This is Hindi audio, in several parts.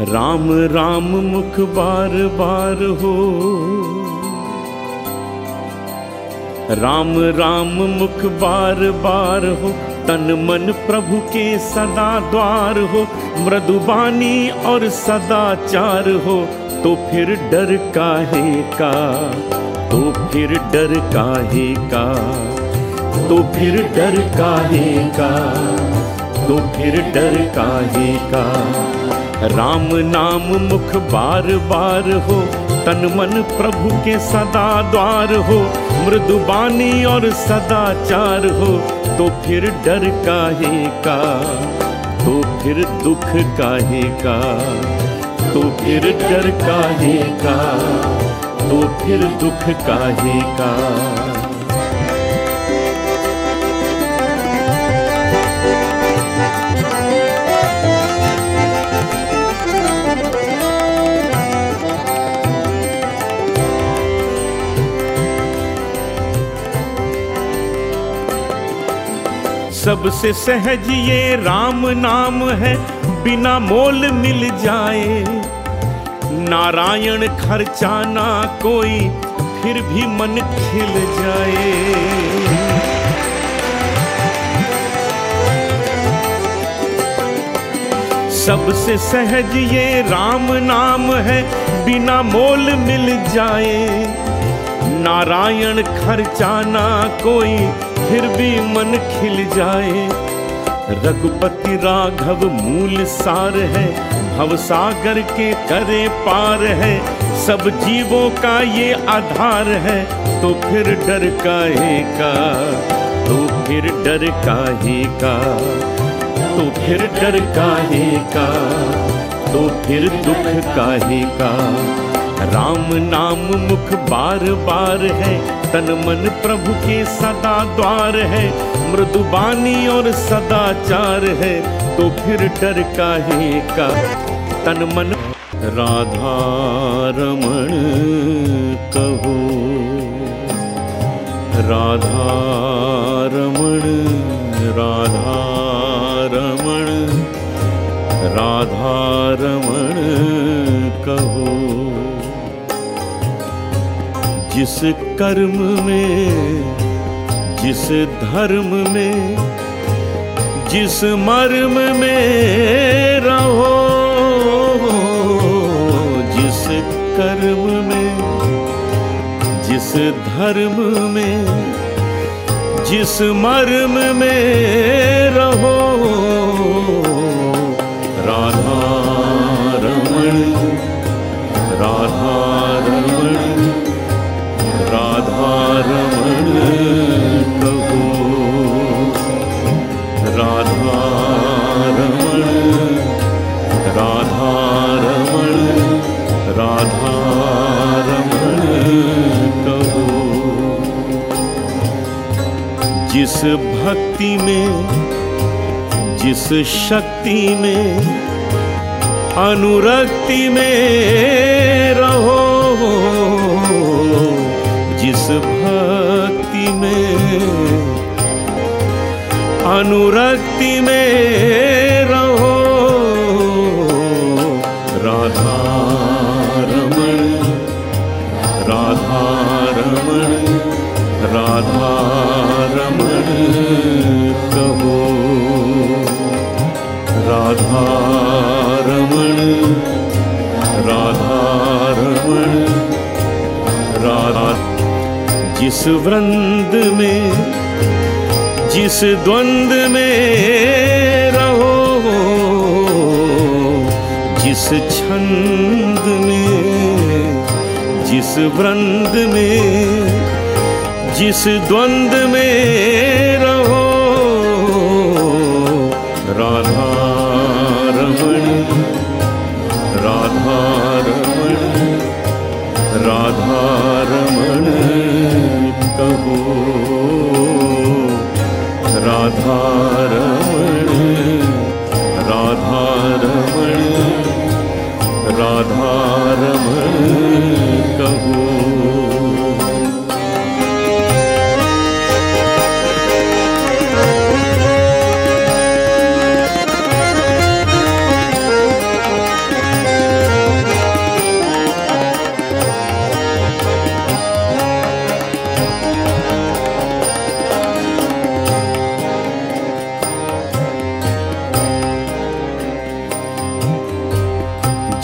राम राम मुख बार बार हो। राम राम मुख बार बार हो। तन मन प्रभु के सदा द्वार हो। मृदुबानी और सदाचार हो। तो फिर डर काहे का? तो फिर डर काहे का? तो फिर डर काहे का? तो फिर डर काहे का? राम नाम मुख बार बार हो, तन मन प्रभु के सदा द्वार हो मृदुबानी और सदाचार हो तो फिर डर काहे का? तो फिर दुख काहे का? तो फिर डर काहे का? तो फिर दुख काहे का? सबसे सहज ये राम नाम है, बिना मोल मिल जाए। नारायण खर्चा ना कोई, फिर भी मन खिल जाए। सबसे सहज ये राम नाम है, बिना मोल मिल जाए। नारायण खर्चा ना कोई फिर भी मन खिल जाए। रघुपति राघव मूल सार है भवसागर के करे पार है। सब जीवों का ये आधार है तो फिर डर काहे का? तो फिर डर काहे का? तो फिर डर काहे का? तो फिर दुख काहे का? राम नाम मुख बार बार है, तन मन प्रभु के सदा द्वार है मृदुबानी और सदाचार है तो फिर डर काहे का? तन मन राधा रमण कहो। राधा रमण राधा रमण, राधा जिस कर्म में, जिस धर्म में, जिस मर्म में रहो, जिस कर्म में, जिस धर्म में, जिस मर्म में रहो। कहो, जिस भक्ति में, जिस शक्ति में, अनुरक्ति में रहो, जिस भक्ति में, अनुरक्ति में वृंद में, जिस द्वंद में रहो, जिस छंद में, जिस वृंद में, जिस द्वंद में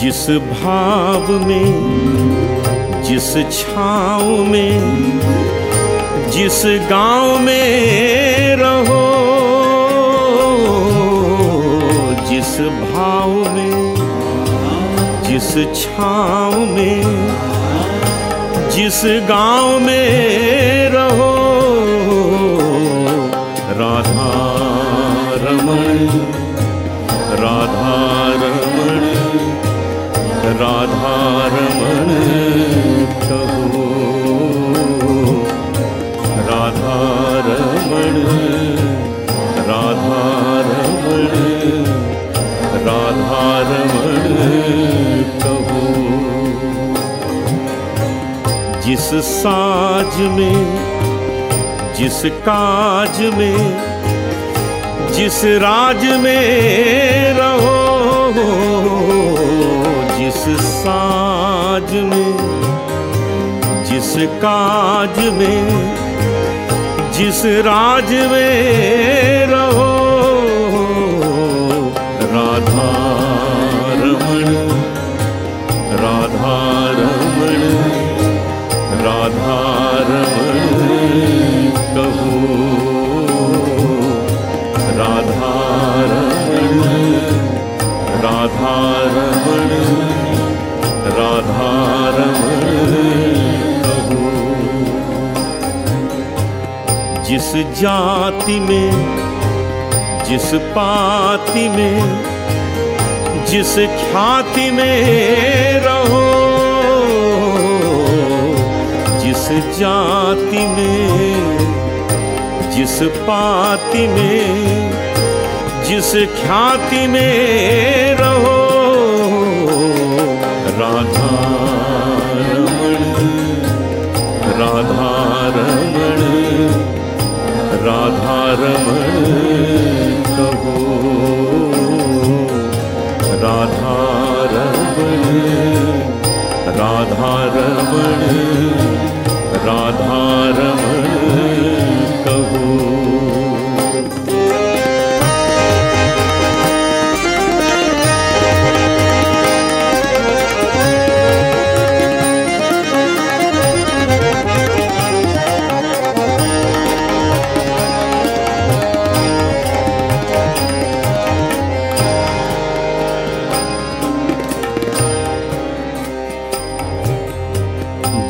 जिस भाव में, जिस छाँव में, जिस गाँव में रहो, जिस भाव में, जिस छाँव में, जिस गाँव में रमण कहो जिस साज में जिस काज में जिस राज में रहो जिस साज में जिस काज में जिस राज में रहो राधा राधा रमण राधा रमण कहो जिस जाति में, जिस पाति में, जिस ख्याति में रहो। जिस जाति में, जिस पाति में जिस ख्याति में रहो।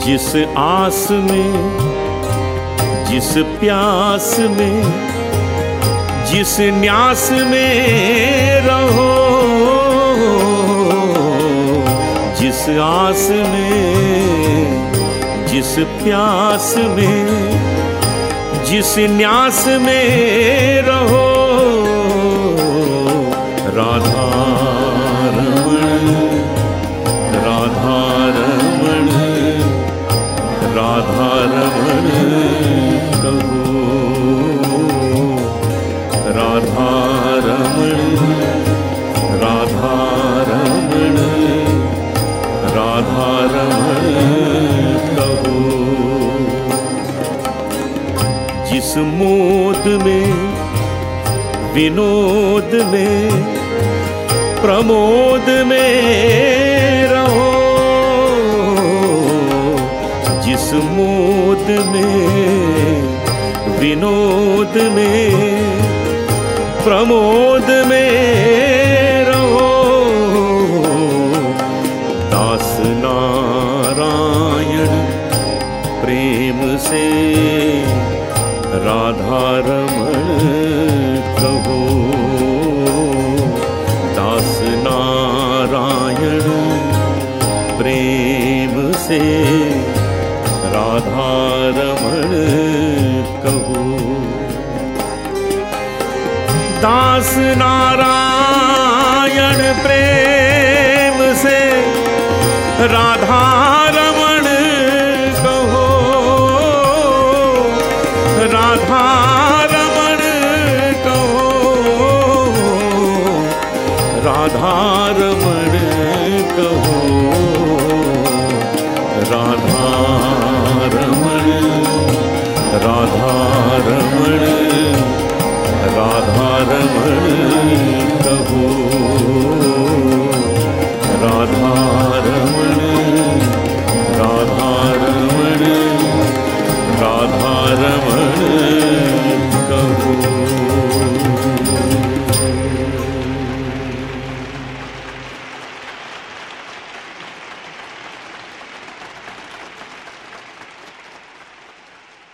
जिस आस में, जिस प्यास में, जिस न्यास में रहो, जिस आस में, जिस प्यास में, जिस न्यास में रहो राधा विनोद में, प्रमोद में रहो। जिस मोद में, विनोद में, प्रमोद में रहो। दास नारायण प्रेम से राधा रमण दास नारायण प्रेम से राधा रमण कहो। राधा रमण कहो। राधा रमण कहो। राधा பரமண